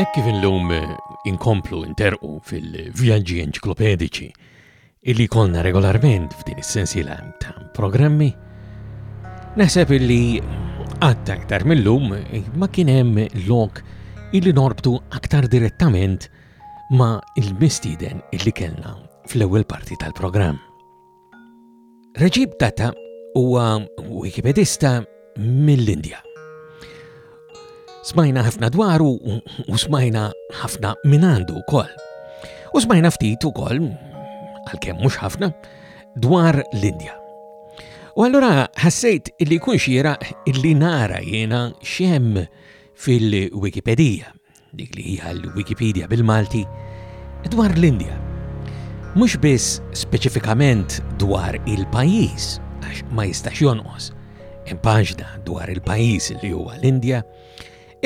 Hekk kif illum eh, inkomplu interqu fil-vjaġġi enċiklopedici illi jkollna regolarment f'din is-sensiela ta' programmi, naħseb illi għadd aktar millum ma kien hemm lok illi norbtu aktar direttament ma' il-mistieden illi kellna fl-ewwel parti tal-programm. Rajiv Datta huwa Wikipedista mill-Indja. Smajna ħafna dwaru u smajna ħafna minandu kol. U smajna ftit u kol, għal-kem mux ħafna, dwar l-Indja. U allura ħassejt illi kun xira illi nara jena xem fil-Wikipedia dik li hija l-Wikipedija bil-Malti, dwar l-Indja. Mhux biss speċifikament dwar il-pajjiż, għax ma jistax jonqos, hemm paġna dwar il-pajjiż li huwa l-Indja,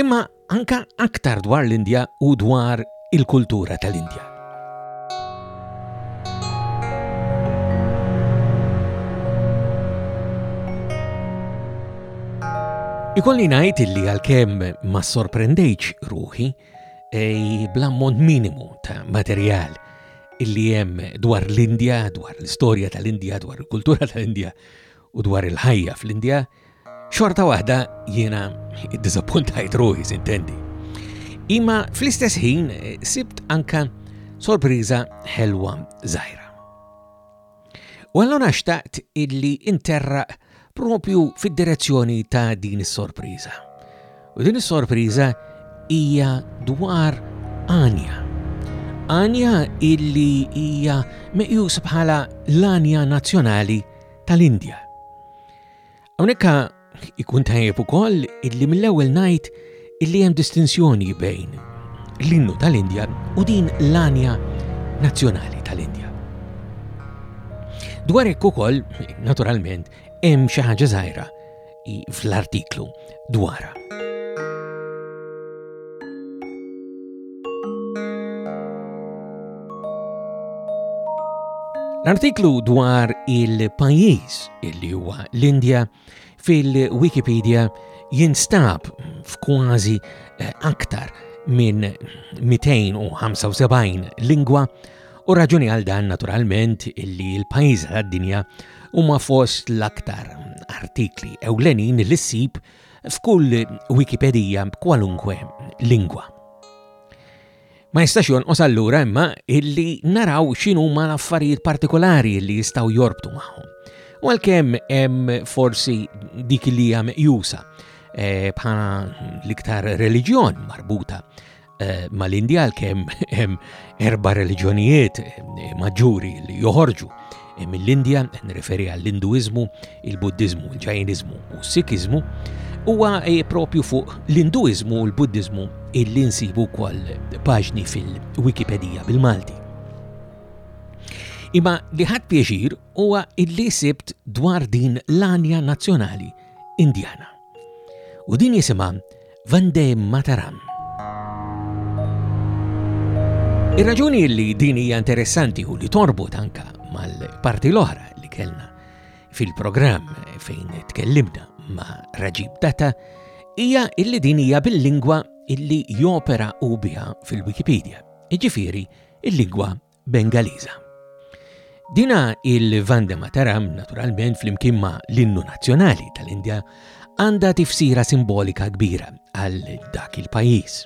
imma anka aktar dwar l-Indja u dwar il-kultura tal-Indja. Ikolli ngħid illi għalkemm ma sorprendejċ ruħi ej bl-ammont minimu ta' materjal illi hemm dwar l-Indja, dwar l-istorja tal-Indja, dwar il-kultura tal-Indja u dwar il-ħajja fl-Indja, Xorta waħda jiena iddiżappuntajt ruħi sintendi. Imma fl-istess ħin eh, sibt anka sorpriża ħelwa żgħira. U allura xtaqt illi interra propju fid-direzzjoni ta' din is-sorpriża. U din is-sorpriża hija dwar Anja. Anja illi hija meqjus bħala l-Anja Nazzjonali tal-Indja. Hawnhekk ikun tajjeb ukoll illi mill-ewwel ngħid illi hemm distinzjoni bejn l-innu tal-Indja u din l-anja nazzjonali tal-Indja. Dwar hekk ukoll, naturalment, hemm xi ħaġa żgħira fl-artiklu dwarha. L-artiklu dwar il-pajjiż illi huwa l-Indja fil-Wikipedia jinstab f'kważi eh, aktar minn 275 lingwa u raġuni għal dan naturalment illi l-pajjiż tad-dinja huma fost l-aktar artikli ewlenin li ssib f'kull Wikipedija b'kwalunkwe lingwa. Ma jistax jonqos allura imma illi naraw x'inhu ma l-affarijiet partikolari li jistgħu jorbtu magħhom. U għalkemm hemm forsi dik li hija meqjusa eh, bħala l-iktar reliġjon marbuta Eh, mal-Indja għalkemm hemm erba' reliġjonijiet eh, maġġuri li joħorġu eh, mill-Indja, nreferi għall-Induiżmu, il-Buddiżmu, il-Ġajniżmu u s-Sikiżmu, huwa propju fuq l-Induiżmu u l-Buddiżmu illi nsibu wkoll paġni fil-Wikipedija bil-Malti. Imma li ħadd pjaċir huwa illi sibt dwar din l-anja nazzjonali Indjana. U din jisimha Vande Mataram. Ir-raġuni li din hija interessanti u li torbot anka mal-parti l-oħra li kellna fil-programm fejn tkellimna ma' Raġib Data hija illi din hija bil-lingwa illi jopera u biha fil-Wikipedia, iġifiri il-lingwa Bengaliża. Dina il-Vande Mataram, naturalment, flimkien ma' l-innu nazzjonali tal-Indja, għandha tifsira simbolika kbira għal dak il-pajjiż.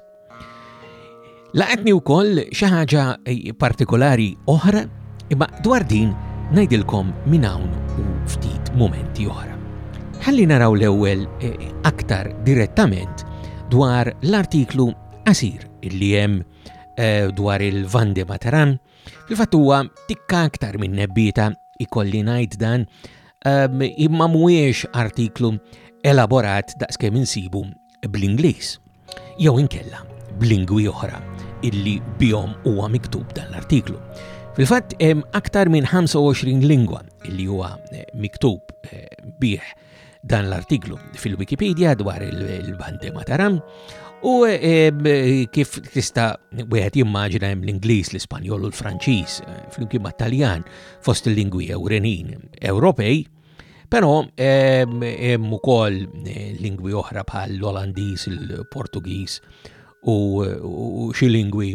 Laqetni wkoll xi ħaġa eh, partikolari oħra, imma dwar din ngħidilkom minn hawn u ftit momenti oħra. Ħalli naraw l-ewwel eh, aktar direttament dwar l-artiklu qasir illi hemm eh, dwar il-Vande Mataram, fil-fatt huwa tikka aktar minn nebbita ikolli ngħid dan, ehm, imma mhuwiex artiklu elaborat daqskemm insibu bl-Ingliż jew inkella b'lingwi oħra illi bihom huwa miktub dan l-artiklu. Fil-fatt hemm aktar minn 25 lingwa illi huwa eh, miktub eh, bih dan l-artiklu fil-Wikipedia dwar il-bande mataram u eh, kif tista' wieħed jimmaġina hemm l-Ingliż, l-Ispanjol u l-Franċiż eh, flimkien mat-Taljan fost il-lingwi ewrenin Ewropej, però eh, hemm ukoll lingwi oħra bħal l-Olandiż, il-Portugiż u xi lingwi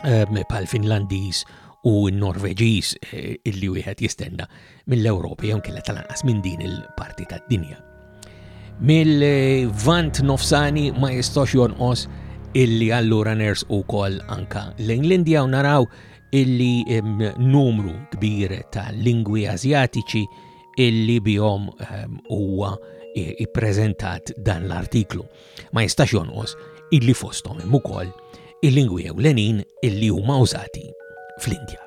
bħal-Finlandiż u n-Norveġiż eh, illi wieħed jistenna mill-Ewropa jew kella tal-anqas minn din il-parti tad-dinja. Mill-vant nofsani ma jistax jonqos illi allura ners u kol anka lejn l-Indja u naraw illi numru kbir ta' lingwi azjatiċi illi bihom huwa ippreżentat dan l-artiklu. Ma jistax jonqos illi fosthom hemm ukoll il-lingwi ewlenin illi huma użati fl-Indja.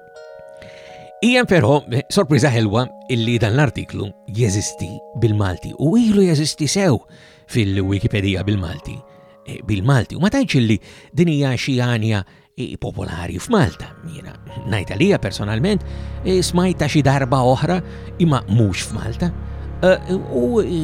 Hija però sorpriża ħelwa illi dan l-artiklu jeżisti bil-Malti u ilu jeżisti sew fil-Wikipedija bil-Malti eh, bil-Malti u ma tajċ illi din hija xi għanja hi popolari f'Malta. Jiena ngħid għalija personalment e, smajta xi darba oħra imma mhux f'Malta e, u e,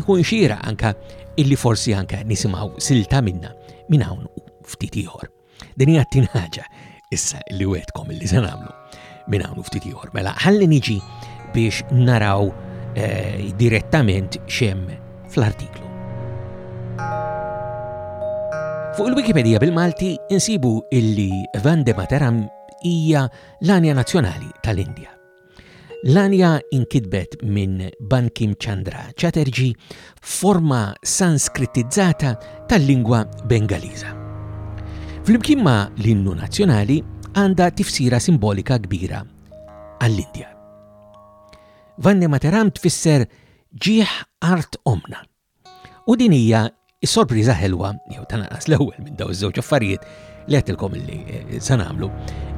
jkun xira anka illi forsi anka nisimgħu silta minna minn hawn ftit ieħor. Din hija tin ħaġa issa li wetkom li se nagħmlu. Minn hawn ftit ieħor, mela ħalli niġi biex naraw eh, direttament xem fl-artiklu. Fuq il-Wikipedia bil-Malti insibu illi Vande Mataram hija l-anja nazzjonali tal-Indja. L-anja inkitbet minn Bankim Chandra Chatterjee forma sanskritizzata tal-lingwa Bengaliża. Flimkien ma' l-innu nazzjonali għandha tifsira simbolika kbira għall-Indja. Vanne Materam tfisser ġieħ art omna. U din hija s-sorpriża ħelwa, jew tanqas l-ewwel minn daw iż-żewġ affarijiet li għatilkom li eh, se nagħmlu.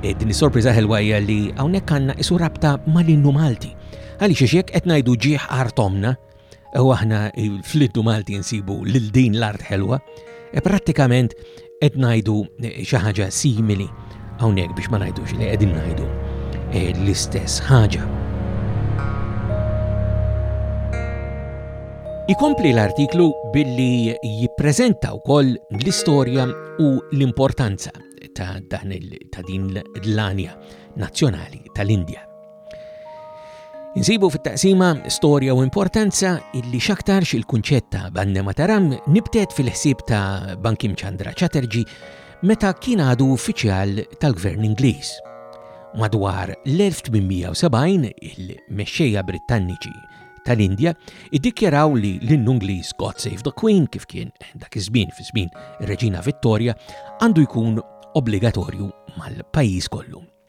Eh, din is-sorpriża ħelwa hija li hawnhekk għandna isu rabta mal-innu Malti. Għaliex xi qed ngħidu ġieħ art omna, u aħna fl-iddu Malti nsibu lil din l-art ħelwa, e prattikament qed ngħidu e, xi ħaġa simili hawnhekk biex ma ngħidux li qegħdin ngħidu e, l-istess ħaġa. Ikompli l-artiklu billi jippreżenta wkoll l-istorja u l-importanza ta' din l-anja nazzjonali tal-Indja. Insibu fit-taqsima storja u importanza illi xaktarx il-kunċett ta' Bande Mataram nibtet fil-ħsieb ta' Bankim Chandra Chatterjee meta kien għadu uffiċjal tal-Gvern Ingliż. Madwar l-1870 il-mexxejja Brittanniċi tal-Indja iddikjaraw li l-innu Ingliż God Save the Queen kif kien dak iż-żmien fi żmien Reġina Vittoria għandu jkun obbligatorju mal-pajjiż kollu.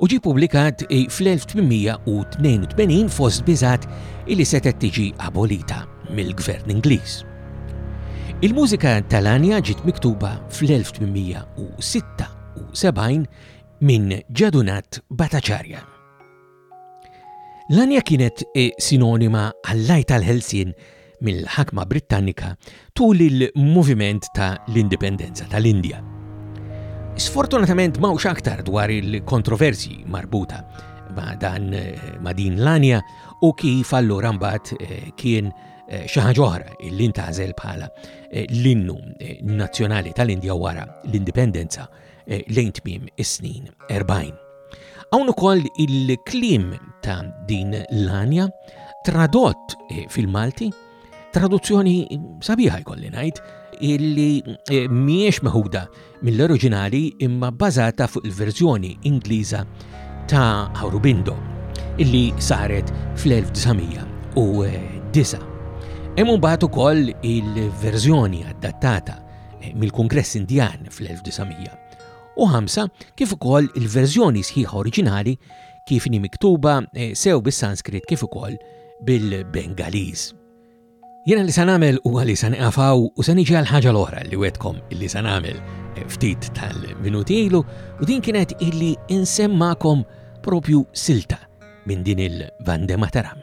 u ġie ppubblikat fl-1882 fost biżgħat illi setgħet tiġi abolita mill-Gvern Ingliż. Il-mużika tal-għanja ġiet miktuba fl-1876 minn Jadunat Bhattacharya. L-għanja kienet sinonima għall-għaj tal-ħelsien mill-ħakma Brittannika tul il-moviment ta' l-indipendenza ta' l-Indja. Sfortunatament m'hawnx aktar dwar il-kontroversji marbuta ma' dan ma' din l-anja u kif allura mbagħad eh, kien eh, xi ħaġa oħra li ntażel bħala eh, l-innu nazzjonali tal-Indja wara l-indipendenza eh, lejn tmiem is-snin 40. Hawn ukoll il-klim ta' din l-anja tradott eh, fil-Malti, traduzzjoni sabiħa jkolli ngħid, illi eh, miex meħuda mill-oriġinali imma bbażata fuq il-verżjoni Ingliża ta' Aurobindo illi saret fl-1909. Hemm mbagħad ukoll il-verżjoni adattata mill-Kungress Indjan fl-1905 kif ukoll il-verżjoni sħiħa oriġinali kif ni miktuba eh, sew bis-Sanskrit kif ukoll bil-Bengaliż. Jena li sanamel u għalli san għafaw u san iġi għal-ħagġa l-oħra li wetkom illi sanamel eh, ftit tal-minuti ilu u din kienet illi insemmakom propju silta minn din il-Vande Mataram.